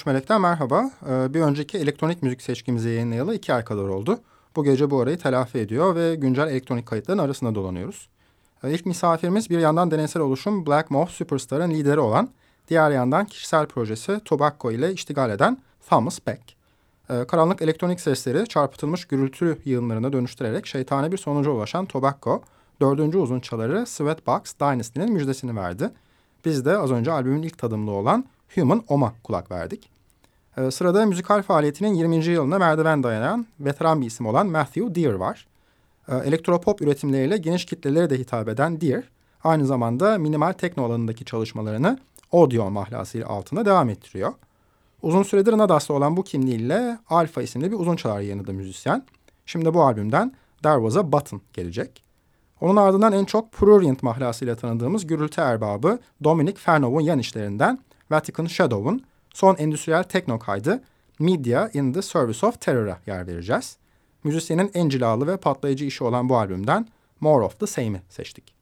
13 Melek'ten merhaba. Ee, bir önceki elektronik müzik seçkimizi yayınlayalı iki ay kadar oldu. Bu gece bu arayı telafi ediyor ve güncel elektronik kayıtların arasında dolanıyoruz. Ee, ilk misafirimiz bir yandan deneysel oluşum Black Moth Superstar'ın lideri olan, diğer yandan kişisel projesi Tobacco ile iştigal eden Thomas Beck. Ee, karanlık elektronik sesleri çarpıtılmış gürültü yığınlarına dönüştürerek şeytane bir sonuca ulaşan Tobacco, dördüncü uzun çaları Sweatbox Dynasty'nin müjdesini verdi. Biz de az önce albümün ilk tadımlı olan Human Om'a kulak verdik. Ee, sırada müzikal faaliyetinin 20. yılına merdiven dayanan veteran bir isim olan Matthew Deer var. Ee, elektropop üretimleriyle geniş kitlelere de hitap eden Deer, aynı zamanda minimal tekno alanındaki çalışmalarını Audio mahlasıyla altında devam ettiriyor. Uzun süredir Nadas'ta olan bu kimliğiyle Alpha isimli bir uzun çalar yayınladı müzisyen. Şimdi bu albümden There Was a Button gelecek. Onun ardından en çok Prurient mahlasıyla tanıdığımız gürültü erbabı Dominic Fernov'un yan işlerinden Vatican Shadow'un son endüstriyel tekno kaydı Media in the Service of Terror'a yer vereceğiz. Müzisyenin en cilalı ve patlayıcı işi olan bu albümden More of the Same'i seçtik.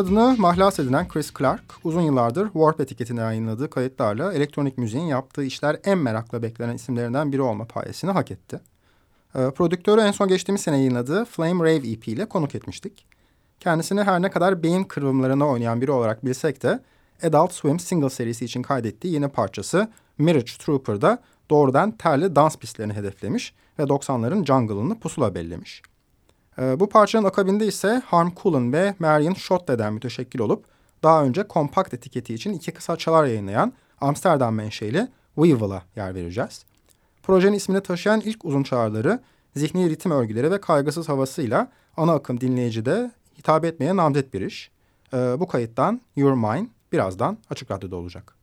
Soyadını mahlas edinen Chris Clark, uzun yıllardır Warp etiketine yayınladığı kayıtlarla elektronik müziğin yaptığı işler en merakla beklenen isimlerinden biri olma payesini hak etti. E, prodüktörü en son geçtiğimiz sene yayınladığı Flame Rave EP ile konuk etmiştik. Kendisini her ne kadar beyin kırılımlarına oynayan biri olarak bilsek de Adult Swim single serisi için kaydettiği yeni parçası Mirage Trooper'da doğrudan terli dans pistlerini hedeflemiş ve 90'ların jungle'ını pusula bellemiş. Ee, bu parçanın akabinde ise Harm Coolin ve Marion Schott'den müteşekkil olup daha önce kompakt etiketi için iki kısa çalar yayınlayan Amsterdam menşeli Weevil'a yer vereceğiz. Projenin ismini taşıyan ilk uzun çağrıları zihni ritim örgüleri ve kaygısız havasıyla ana akım dinleyicide hitap etmeye namzet bir iş. Ee, bu kayıttan Your Mine birazdan Açık Radyo'da olacak.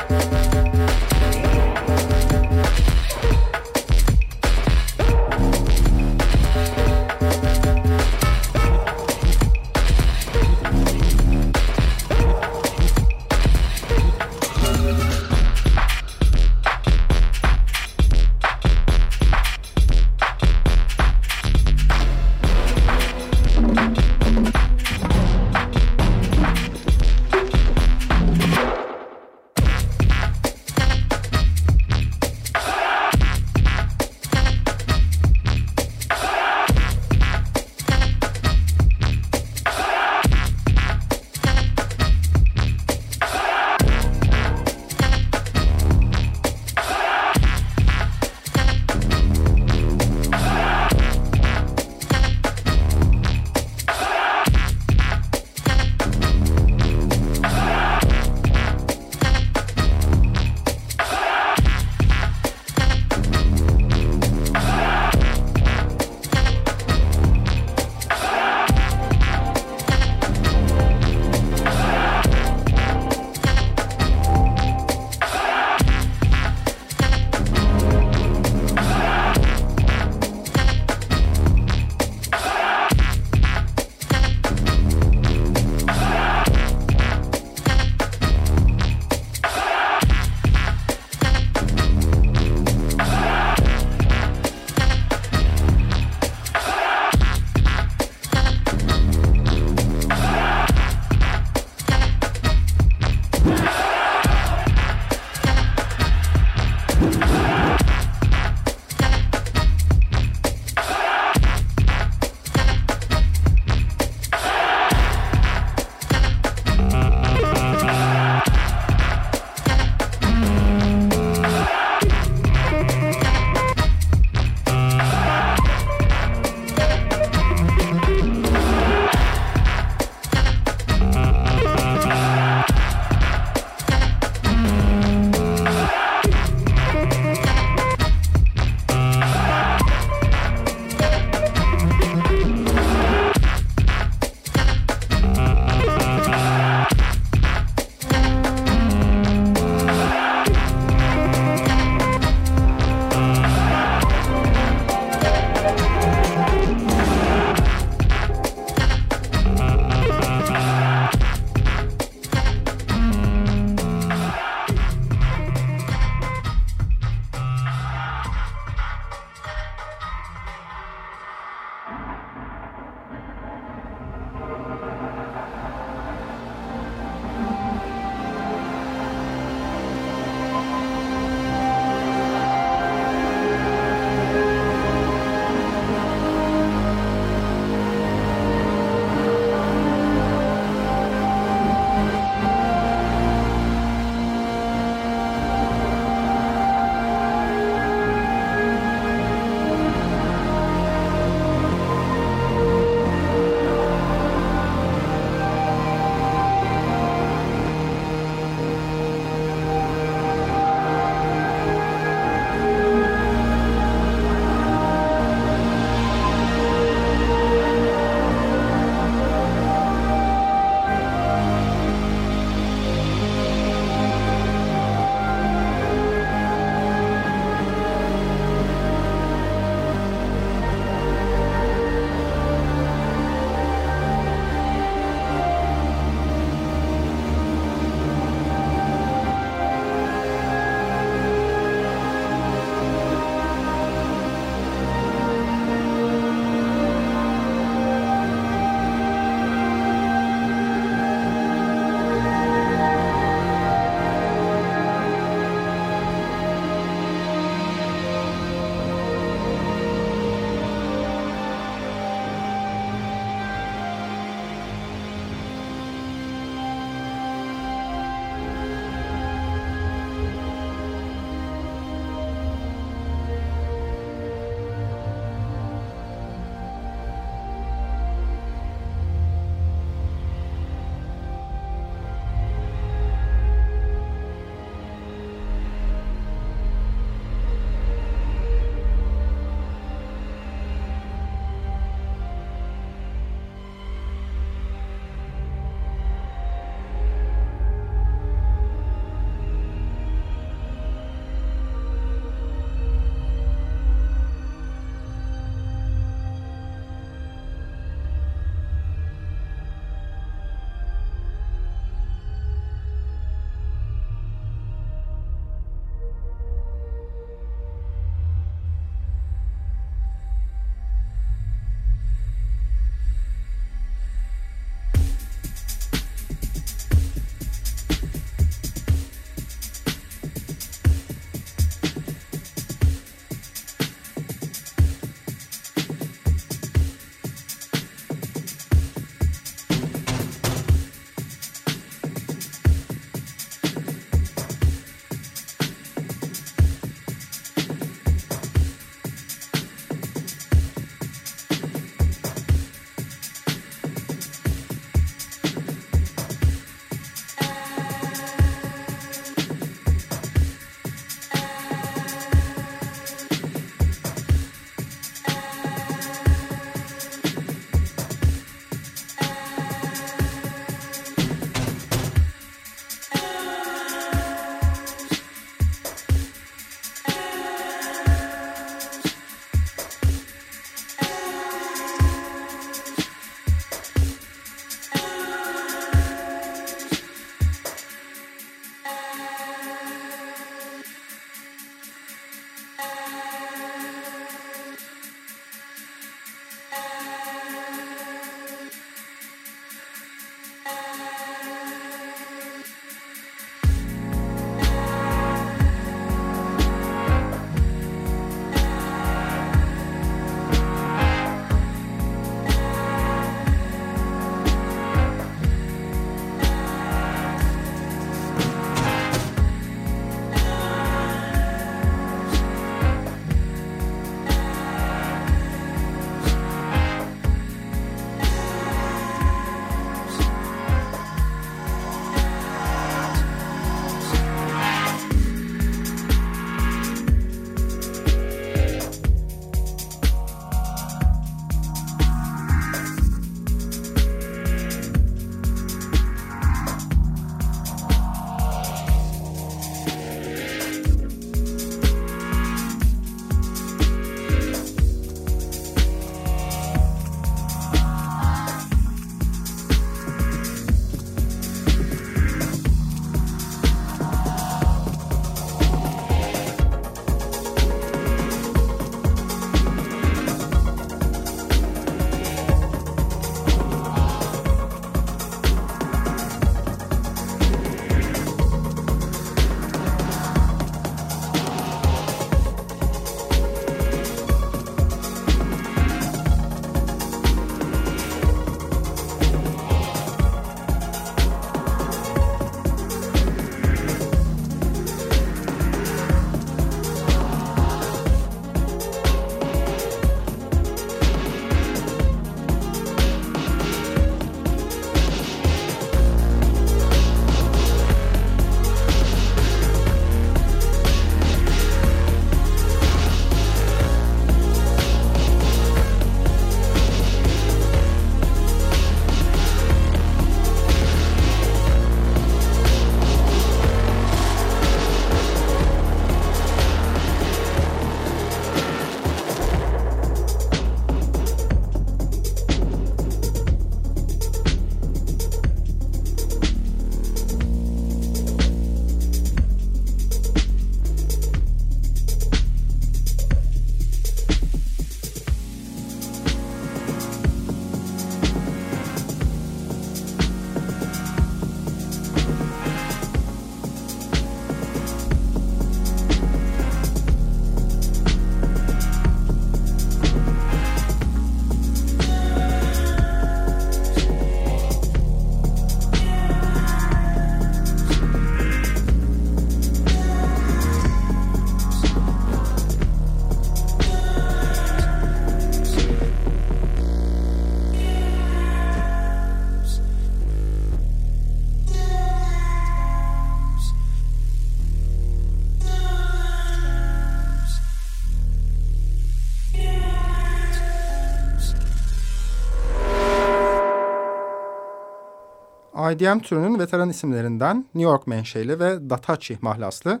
IDM türünün veteran isimlerinden New York menşeli ve Datachi mahlaslı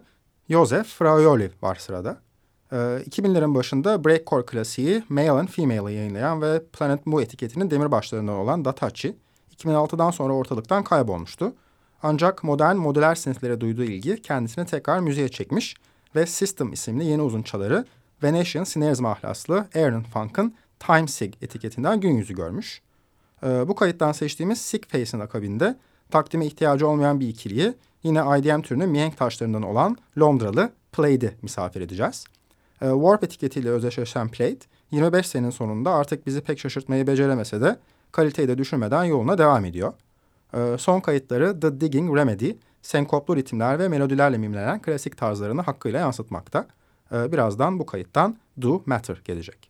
Joseph Fraioli var sırada. 2000'lerin ee, başında breakcore klasiği Male and Female'ı yayınlayan ve Planet Mu etiketinin demirbaşlarından olan Datachi, 2006'dan sonra ortalıktan kaybolmuştu. Ancak modern modüler synth'lere duyduğu ilgi kendisini tekrar müziğe çekmiş ve System isimli yeni uzun çaları Venetian Snares mahlaslı Aaron Funk'ın Time Sig etiketinden gün yüzü görmüş. Ee, bu kayıttan seçtiğimiz Sick Face'in akabinde takdime ihtiyacı olmayan bir ikiliyi yine IDM türünün mihenk taşlarından olan Londralı Plaid'i misafir edeceğiz. Ee, Warp etiketiyle özdeşleşen Plaid, 25 senenin sonunda artık bizi pek şaşırtmayı beceremese de kaliteyi de düşürmeden yoluna devam ediyor. Ee, son kayıtları The Digging Remedy, senkoplu ritimler ve melodilerle mimlenen klasik tarzlarını hakkıyla yansıtmakta. Ee, birazdan bu kayıttan Do Matter gelecek.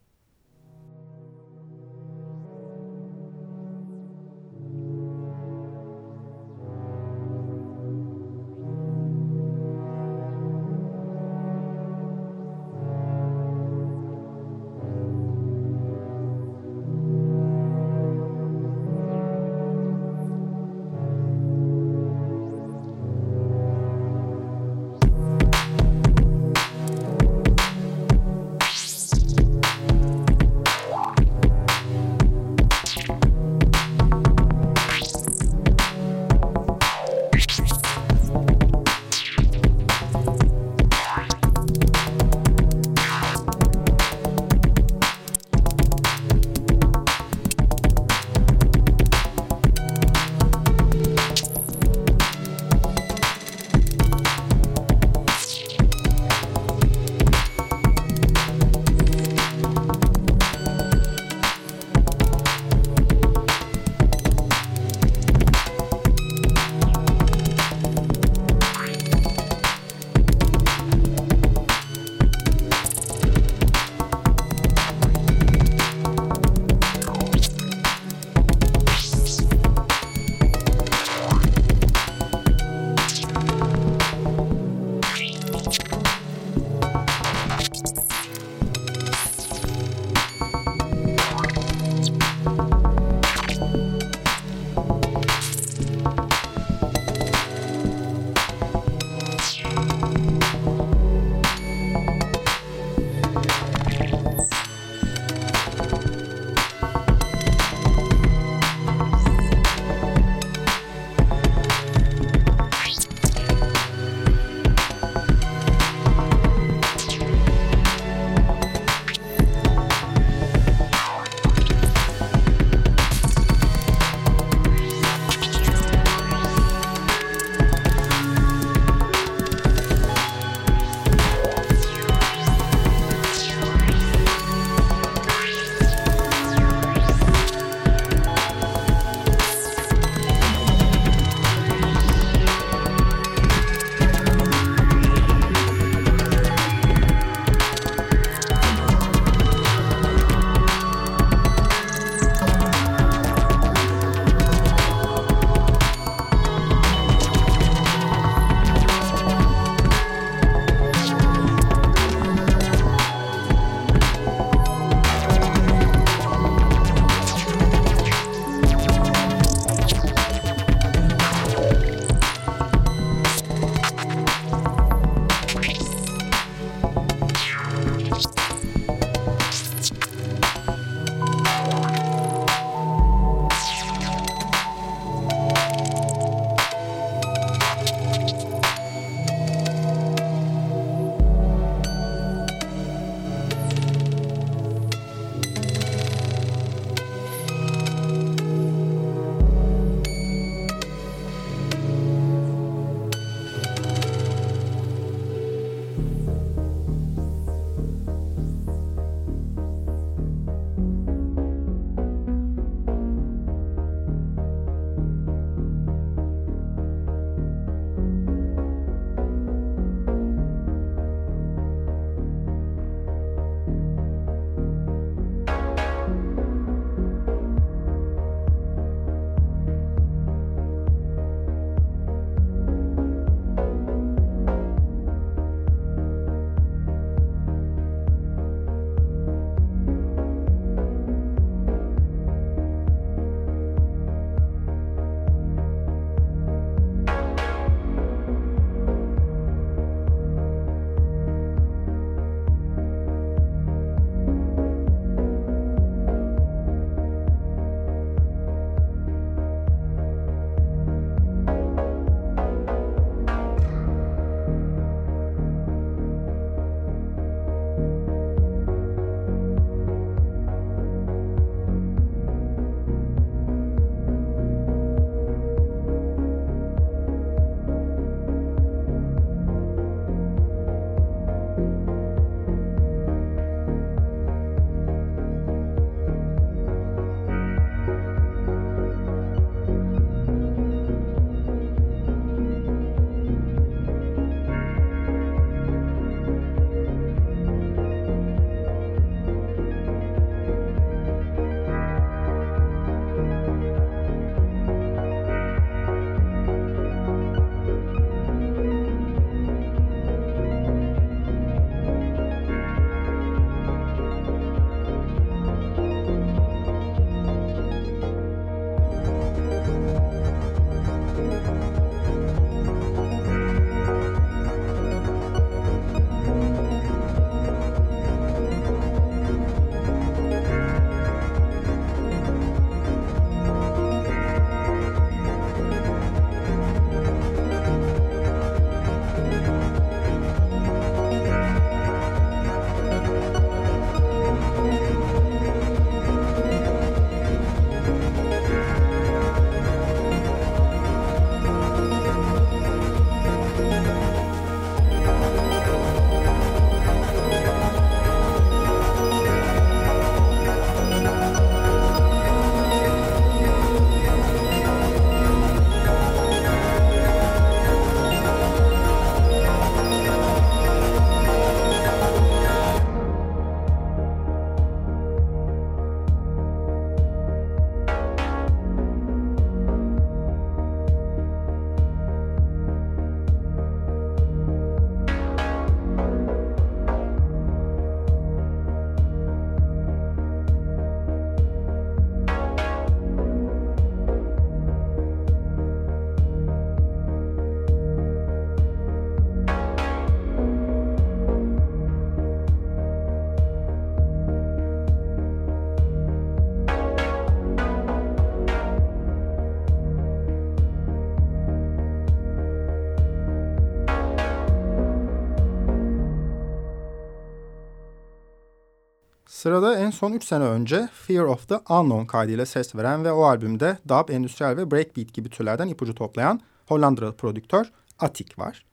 Sırada en son 3 sene önce Fear of the Unknown kaydıyla ses veren ve o albümde dub, endüstriyel ve breakbeat gibi türlerden ipucu toplayan Hollandalı prodüktör Attic var.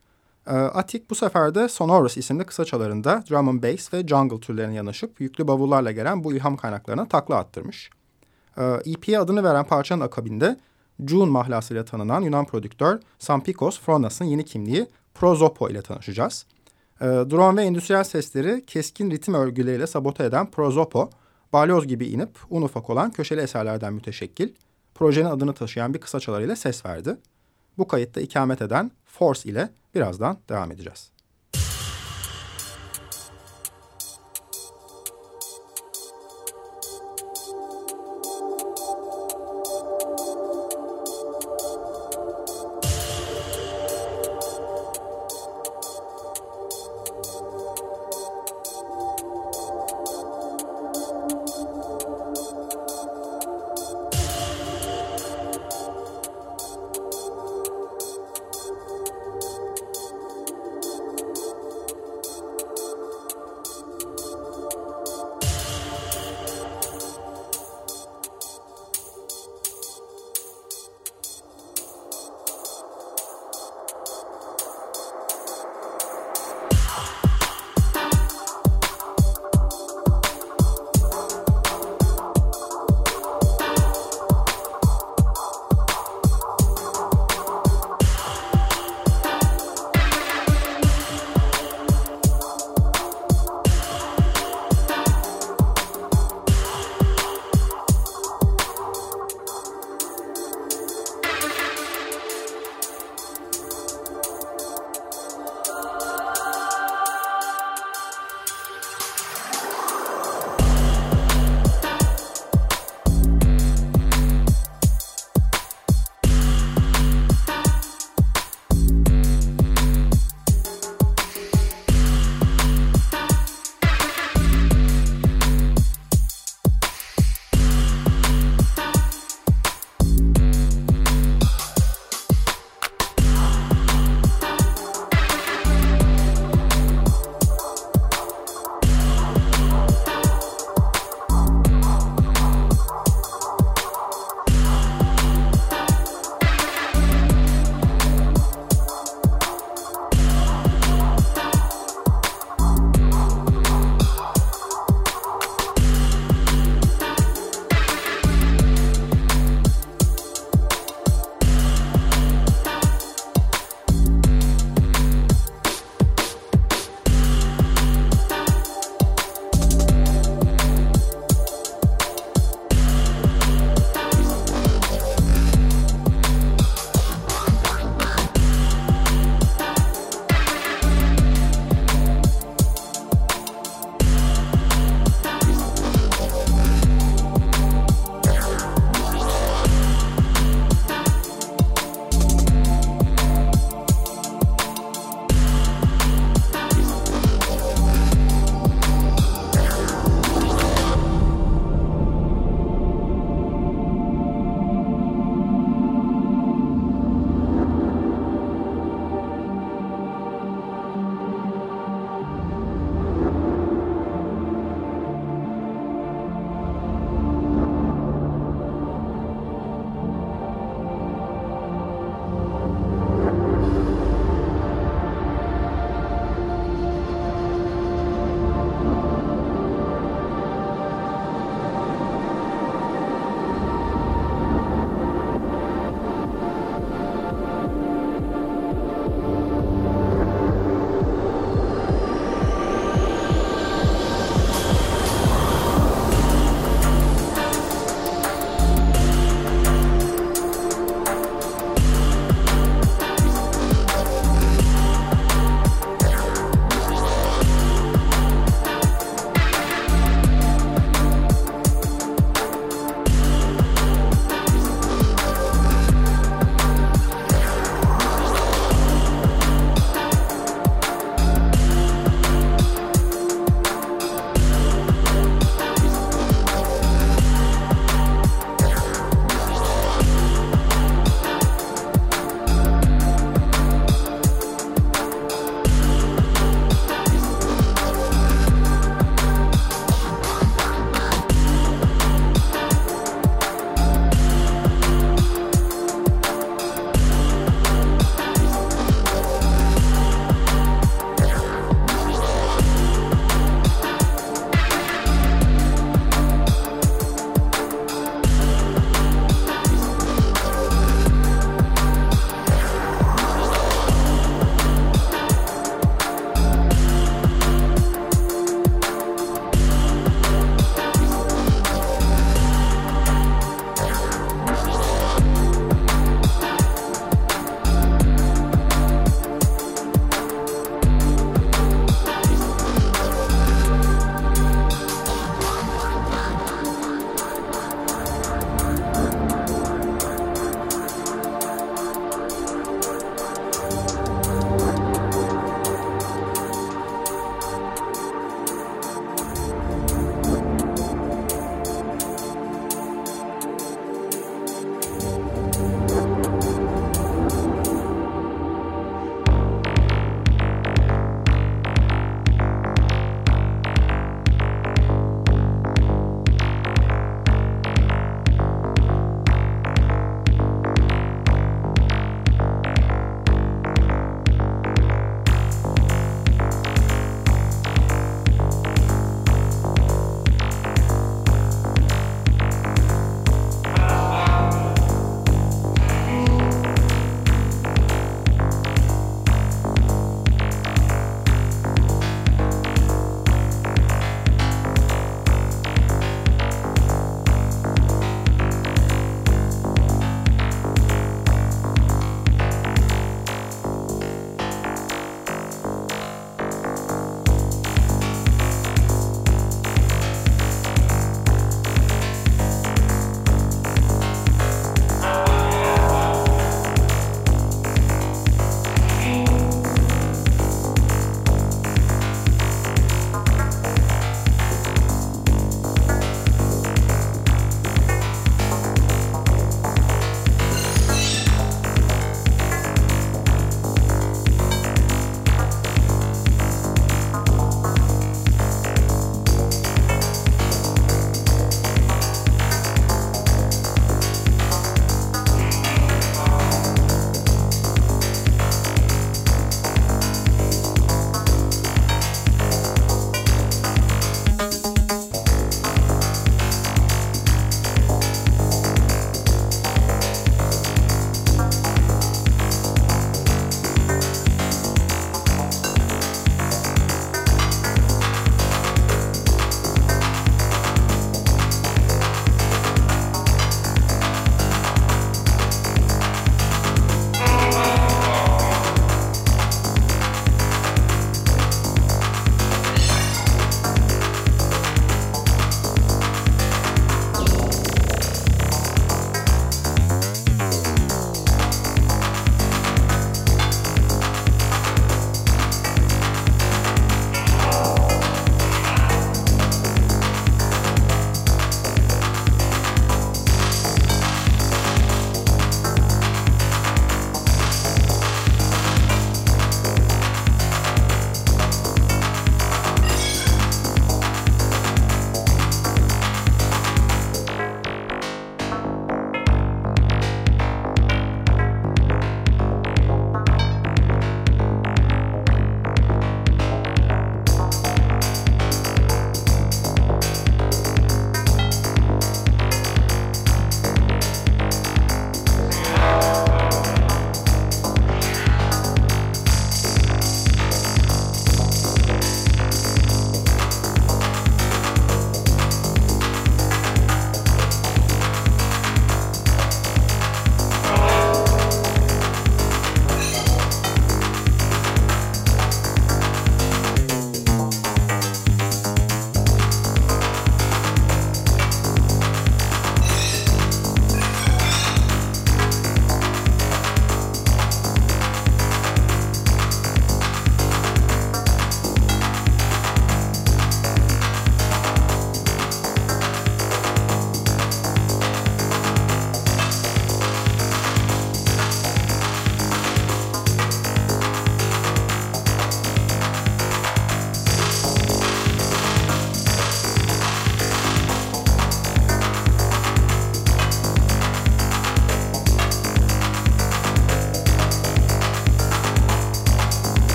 Ee, Attic bu sefer de Sonorous isimli kısaçalarında drum and bass ve jungle türlerine yanaşıp yüklü bavullarla gelen bu ilham kaynaklarına takla attırmış. EP'ye adını veren parçanın akabinde June mahlasıyla tanınan Yunan prodüktör Sampikos Fronas'ın yeni kimliği Prozopo ile tanışacağız. E, drone ve endüstriyel sesleri keskin ritim örgüleriyle sabote eden Prozopo, balyoz gibi inip un ufak olan köşeli eserlerden müteşekkil, projenin adını taşıyan bir kısaçalarıyla ses verdi. Bu kayıtta ikamet eden Force ile birazdan devam edeceğiz.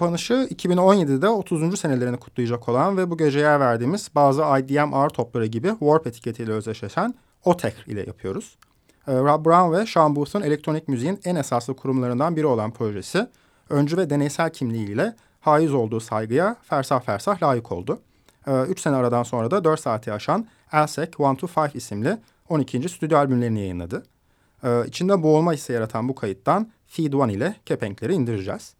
Kapanışı 2017'de 30. senelerini kutlayacak olan ve bu gece yer verdiğimiz bazı IDM ağır topları gibi Warp etiketiyle özdeşleşen OTEC ile yapıyoruz. Ee, Rob Brown ve Sean Booth'un elektronik müziğin en esaslı kurumlarından biri olan projesi, öncü ve deneysel kimliğiyle haiz olduğu saygıya fersah fersah layık oldu. 3 ee, sene aradan sonra da 4 saati aşan Elsek 125 isimli 12. stüdyo albümlerini yayınladı. Ee, içinde boğulma hissi yaratan bu kayıttan Feed One ile kepenkleri indireceğiz.